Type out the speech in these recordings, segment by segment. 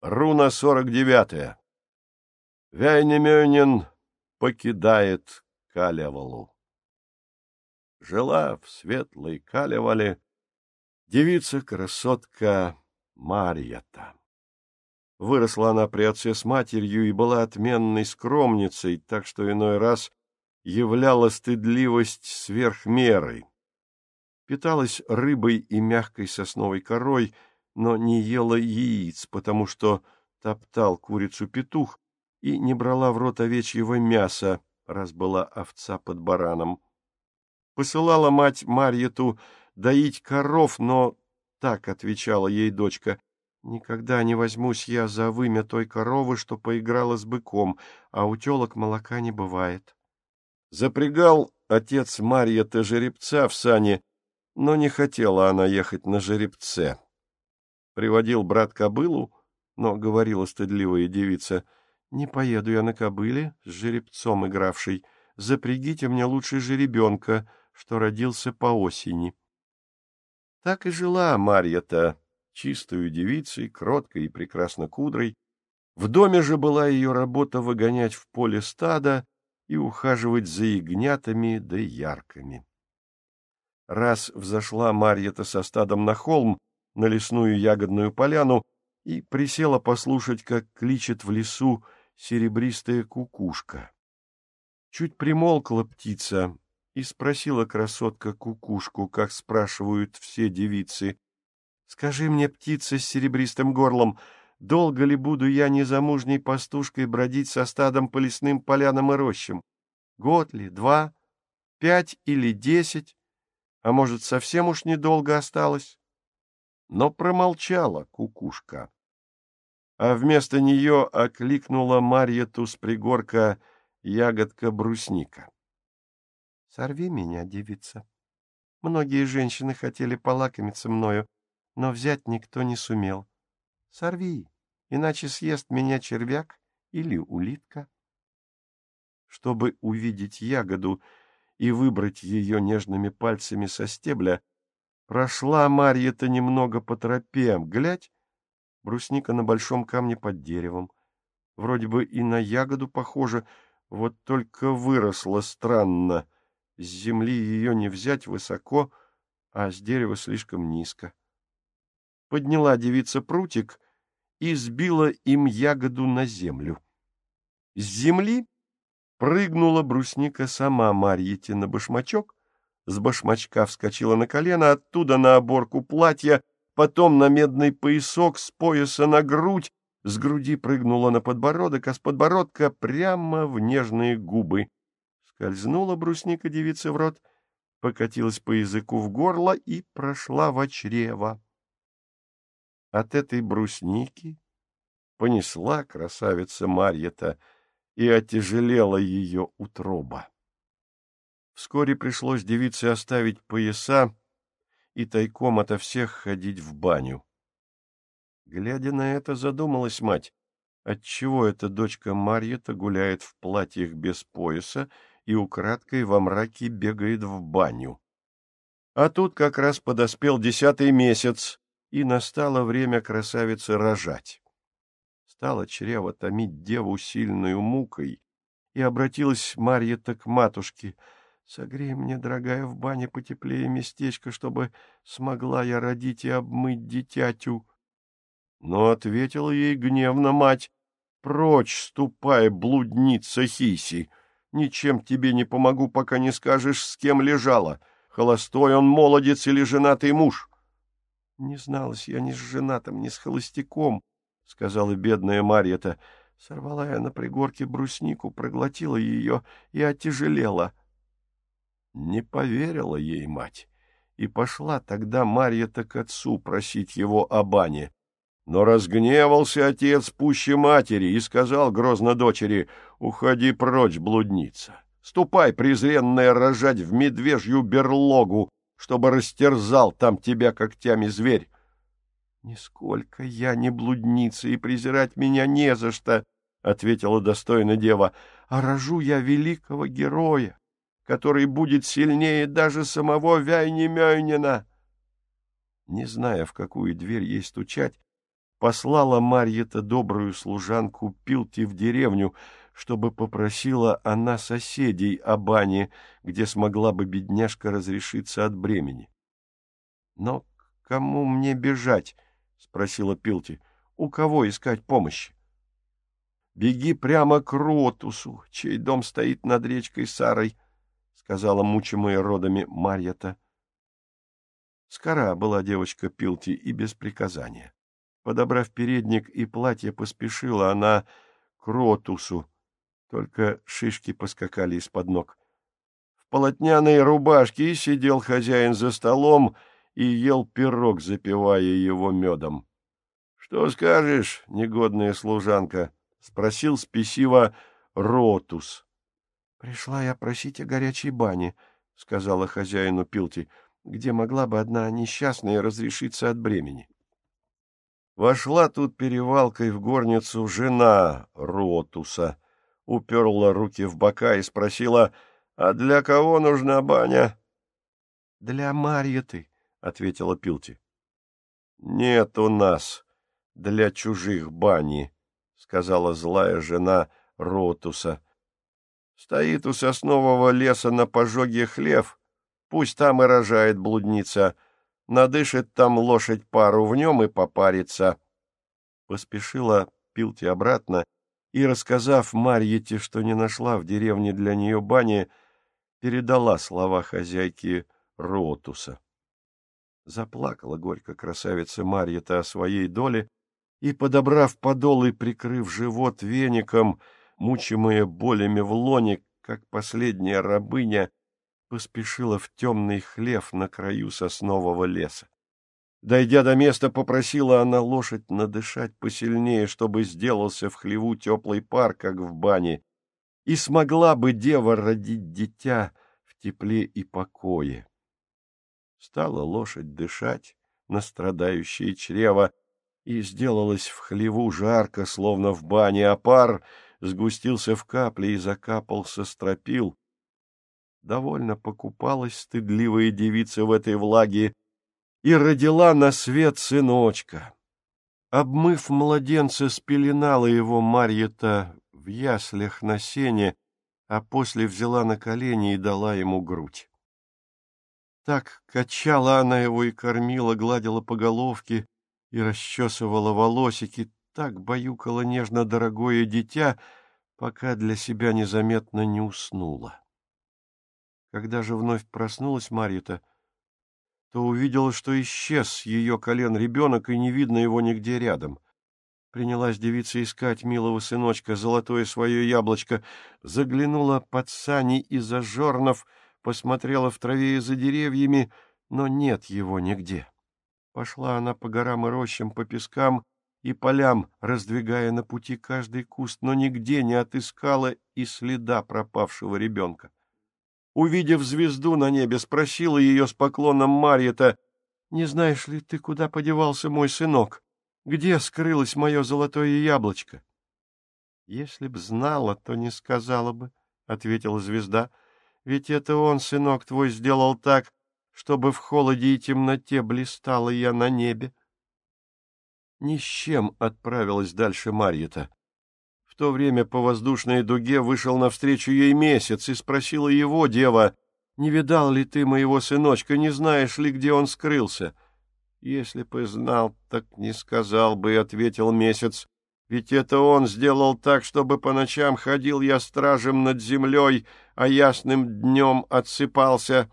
Руна сорок девятая. Вяйнемёнин покидает Калевалу. Жила в светлой Калевале девица-красотка Марьята. Выросла она при отце с матерью и была отменной скромницей, так что иной раз являла стыдливость сверх меры. Питалась рыбой и мягкой сосновой корой — но не ела яиц, потому что топтал курицу петух и не брала в рот овечьего мяса, раз была овца под бараном. Посылала мать Марьету доить коров, но так отвечала ей дочка, «Никогда не возьмусь я за вымя той коровы, что поиграла с быком, а у телок молока не бывает». Запрягал отец Марьета жеребца в сане, но не хотела она ехать на жеребце. Приводил брат кобылу, но говорила стыдливая девица, «Не поеду я на кобыле с жеребцом игравшей. Запрягите мне лучше жеребенка, что родился по осени». Так и жила Марья-то, чистую девицей, кроткой и прекрасно кудрой. В доме же была ее работа выгонять в поле стада и ухаживать за ягнятами да ярками. Раз взошла Марья-то со стадом на холм, на лесную ягодную поляну и присела послушать, как кличет в лесу серебристая кукушка. Чуть примолкла птица и спросила красотка кукушку, как спрашивают все девицы. — Скажи мне, птица с серебристым горлом, долго ли буду я незамужней пастушкой бродить со стадом по лесным полянам и рощам? Год ли, два, пять или десять? А может, совсем уж недолго осталось? Но промолчала кукушка. А вместо нее окликнула Марьету с пригорка ягодка брусника. — Сорви меня, девица. Многие женщины хотели полакомиться мною, но взять никто не сумел. Сорви, иначе съест меня червяк или улитка. Чтобы увидеть ягоду и выбрать ее нежными пальцами со стебля, Прошла Марья-то немного по тропе. Глядь, брусника на большом камне под деревом. Вроде бы и на ягоду похоже, вот только выросла странно. С земли ее не взять высоко, а с дерева слишком низко. Подняла девица прутик и сбила им ягоду на землю. С земли прыгнула брусника сама Марьете на башмачок с башмачка вскочила на колено, оттуда на оборку платья, потом на медный поясок, с пояса на грудь, с груди прыгнула на подбородок, а с подбородка прямо в нежные губы. Скользнула брусника девицы в рот, покатилась по языку в горло и прошла в чрево. От этой брусники понесла красавица Марьета, и отяжелела ее утроба. Вскоре пришлось девице оставить пояса и тайком ото всех ходить в баню. Глядя на это, задумалась мать, отчего эта дочка Марьета гуляет в платьях без пояса и украдкой во мраке бегает в баню. А тут как раз подоспел десятый месяц, и настало время красавицы рожать. Стало чрево томить деву сильную мукой, и обратилась Марьета к матушке — Согрей мне, дорогая, в бане потеплее местечко, чтобы смогла я родить и обмыть дитятю. Но ответила ей гневно мать, «Прочь ступай, блудница Хиси! Ничем тебе не помогу, пока не скажешь, с кем лежала. Холостой он молодец или женатый муж?» «Не зналась я ни с женатым, ни с холостяком», — сказала бедная Марьята. Сорвала я на пригорке бруснику, проглотила ее и отяжелела. Не поверила ей мать, и пошла тогда Марья-то к отцу просить его о бане. Но разгневался отец пуще матери и сказал грозно дочери, «Уходи прочь, блудница, ступай, презренная, рожать в медвежью берлогу, чтобы растерзал там тебя когтями зверь». «Нисколько я не блудница, и презирать меня не за что», — ответила достойно дева, — «а рожу я великого героя, который будет сильнее даже самого Вяйни-Мёйнина. Не зная, в какую дверь ей стучать, послала Марья-то добрую служанку Пилти в деревню, чтобы попросила она соседей о бане, где смогла бы бедняжка разрешиться от бремени. — Но кому мне бежать? — спросила Пилти. — У кого искать помощи? — Беги прямо к Ротусу, чей дом стоит над речкой Сарой, — сказала мучимая родами Марьята. Скора была девочка Пилти и без приказания. Подобрав передник и платье, поспешила она к Ротусу, только шишки поскакали из-под ног. В полотняной рубашке сидел хозяин за столом и ел пирог, запивая его медом. — Что скажешь, негодная служанка? — спросил спесиво Ротус. — Пришла я просить о горячей бане, — сказала хозяину Пилти, — где могла бы одна несчастная разрешиться от бремени. Вошла тут перевалкой в горницу жена Ротуса — уперла руки в бока и спросила, «А для кого нужна баня?» «Для Марьеты», — ответила Пилти. «Нет у нас для чужих бани», — сказала злая жена Ротуса. «Стоит у соснового леса на пожоге хлев, пусть там и рожает блудница, надышит там лошадь пару в нем и попарится». Поспешила Пилти обратно, — и, рассказав Марьете, что не нашла в деревне для нее бани, передала слова хозяйки Ротуса. Заплакала горько красавица Марьета о своей доле и, подобрав подол и прикрыв живот веником, мучимая болями в лоне, как последняя рабыня, поспешила в темный хлев на краю соснового леса. Дойдя до места, попросила она лошадь надышать посильнее, чтобы сделался в хлеву теплый пар, как в бане, и смогла бы дева родить дитя в тепле и покое. Стала лошадь дышать на страдающее чрево, и сделалось в хлеву жарко, словно в бане, а пар сгустился в капли и закапал со стропил. Довольно покупалась стыдливая девица в этой влаге, и родила на свет сыночка. Обмыв младенца, спеленала его Марьета в яслях на сене, а после взяла на колени и дала ему грудь. Так качала она его и кормила, гладила по головке и расчесывала волосики, так баюкала нежно дорогое дитя, пока для себя незаметно не уснула. Когда же вновь проснулась Марьета, то увидела, что исчез ее колен ребенок, и не видно его нигде рядом. Принялась девица искать милого сыночка, золотое свое яблочко, заглянула под сани из ожорнов, посмотрела в траве и за деревьями, но нет его нигде. Пошла она по горам и рощам, по пескам и полям, раздвигая на пути каждый куст, но нигде не отыскала и следа пропавшего ребенка увидев звезду на небе, спросила ее с поклоном Марьета, «Не знаешь ли ты, куда подевался мой сынок? Где скрылось мое золотое яблочко?» «Если б знала, то не сказала бы», — ответила звезда, «ведь это он, сынок твой, сделал так, чтобы в холоде и темноте блистала я на небе». Ни с чем отправилась дальше Марьета то время по воздушной дуге вышел навстречу ей месяц и спросила его, дева, «Не видал ли ты моего сыночка, не знаешь ли, где он скрылся?» «Если бы знал, так не сказал бы», — ответил месяц. «Ведь это он сделал так, чтобы по ночам ходил я стражем над землей, а ясным днем отсыпался».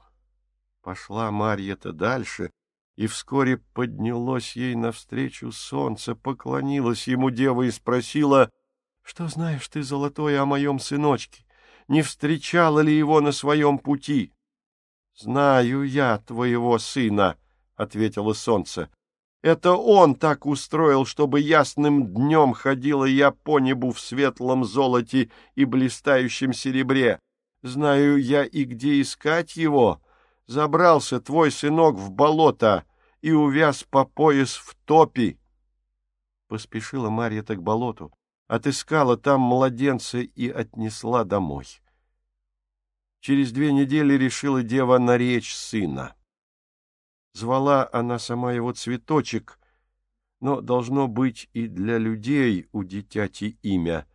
Пошла Марья-то дальше, и вскоре поднялось ей навстречу солнце, поклонилась ему дева и спросила — что знаешь ты, золотое, о моем сыночке? Не встречала ли его на своем пути? — Знаю я твоего сына, — ответило солнце. — Это он так устроил, чтобы ясным днем ходила я по небу в светлом золоте и блистающем серебре. Знаю я и где искать его. Забрался твой сынок в болото и увяз по пояс в топи. Поспешила Марья к болоту отыскала там младенца и отнесла домой. Через две недели решила дева наречь сына. Звала она сама его цветочек, но должно быть и для людей у дитяти имя.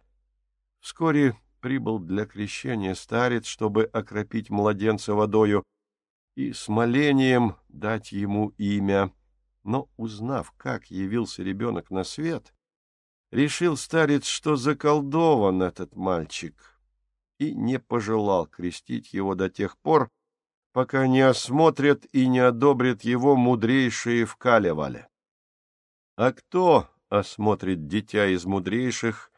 Вскоре прибыл для крещения старец, чтобы окропить младенца водою и с молением дать ему имя. Но, узнав, как явился ребенок на свет, решил старец, что заколдован этот мальчик, и не пожелал крестить его до тех пор, пока не осмотрят и не одобрят его мудрейшие в Калевале. А кто осмотрит дитя из мудрейших,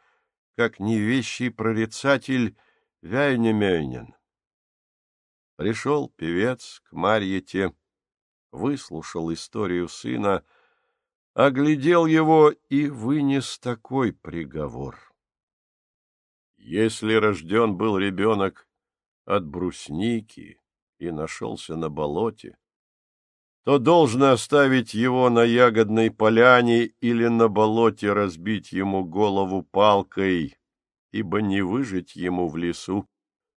как невещий прорицатель Вяйнемёйнен? Пришел певец к Марьете, выслушал историю сына, оглядел его и вынес такой приговор. Если рожден был ребенок от брусники и нашелся на болоте, то должно оставить его на ягодной поляне или на болоте разбить ему голову палкой, ибо не выжить ему в лесу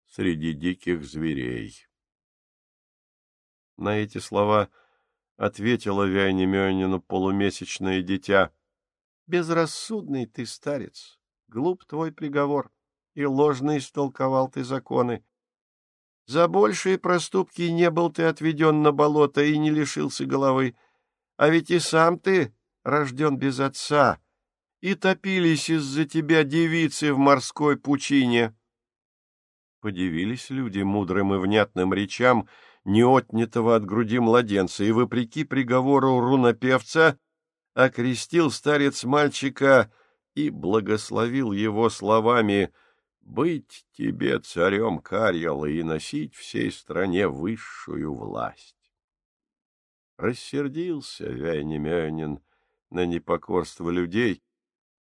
среди диких зверей. На эти слова ответила Вяйнемёнину полумесячное дитя. — Безрассудный ты, старец, глуп твой приговор, и ложно истолковал ты законы. За большие проступки не был ты отведен на болото и не лишился головы. А ведь и сам ты рожден без отца, и топились из-за тебя девицы в морской пучине. Подивились люди мудрым и внятным речам не отнятого от груди младенца, и, вопреки приговору рунопевца, окрестил старец мальчика и благословил его словами — быть тебе царем Карьяла и носить всей стране высшую власть. Рассердился Вяйнемёнин на непокорство людей,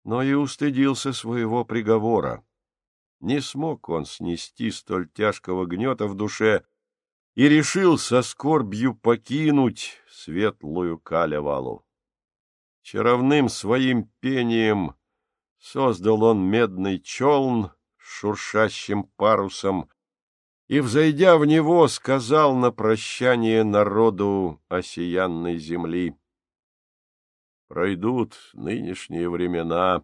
но и устыдился своего приговора. Не смог он снести столь тяжкого гнета в душе и решил со скорбью покинуть светлую Калевалу. Чаровным своим пением создал он медный челн, шуршащим парусом, и, взойдя в него, сказал на прощание народу осиянной земли. Пройдут нынешние времена,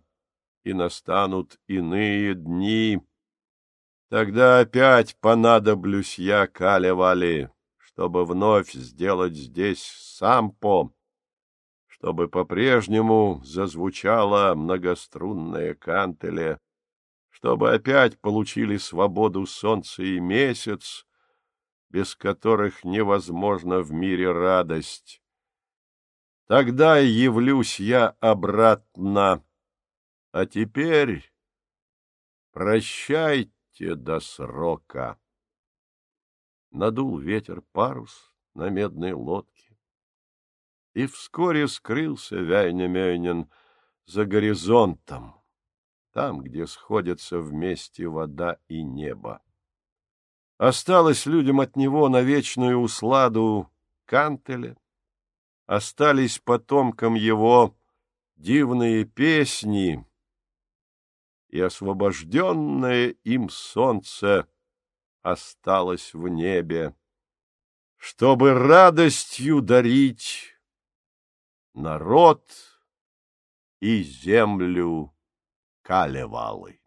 и настанут иные дни. Тогда опять понадоблюсь я Калевали, чтобы вновь сделать здесь сампо, чтобы по-прежнему зазвучала многострунная кантеле, чтобы опять получили свободу солнце и месяц, без которых невозможна в мире радость. Тогда явлюсь я обратно, а теперь прощайте до срока. Надул ветер парус на медной лодке, и вскоре скрылся Вяйнемёйнин за горизонтом там, где сходятся вместе вода и небо. Осталось людям от него на вечную усладу кантеля, остались потомкам его дивные песни, и освобожденное им солнце осталось в небе, чтобы радостью дарить народ и землю Калевалы.